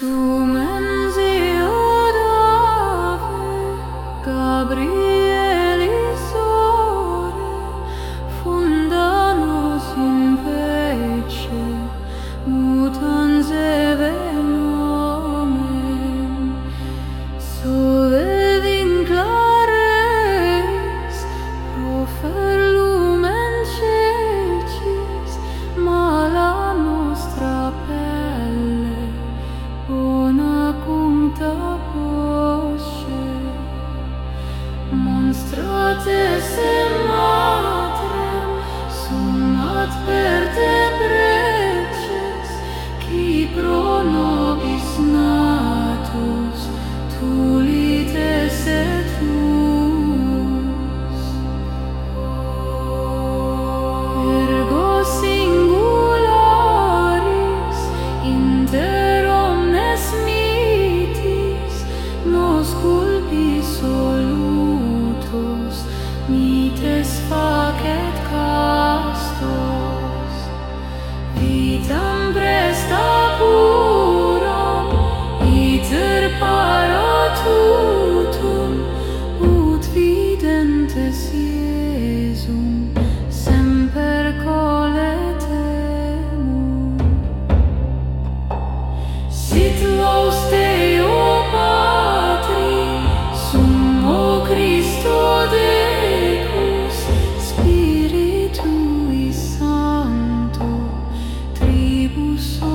Su menzi odave, Gabriel, Monstrate se matrem, sunat per te mites facet castos vitam presta puram iter para tutum ut videntes Iesum semper coletemur. Sit lo Yes.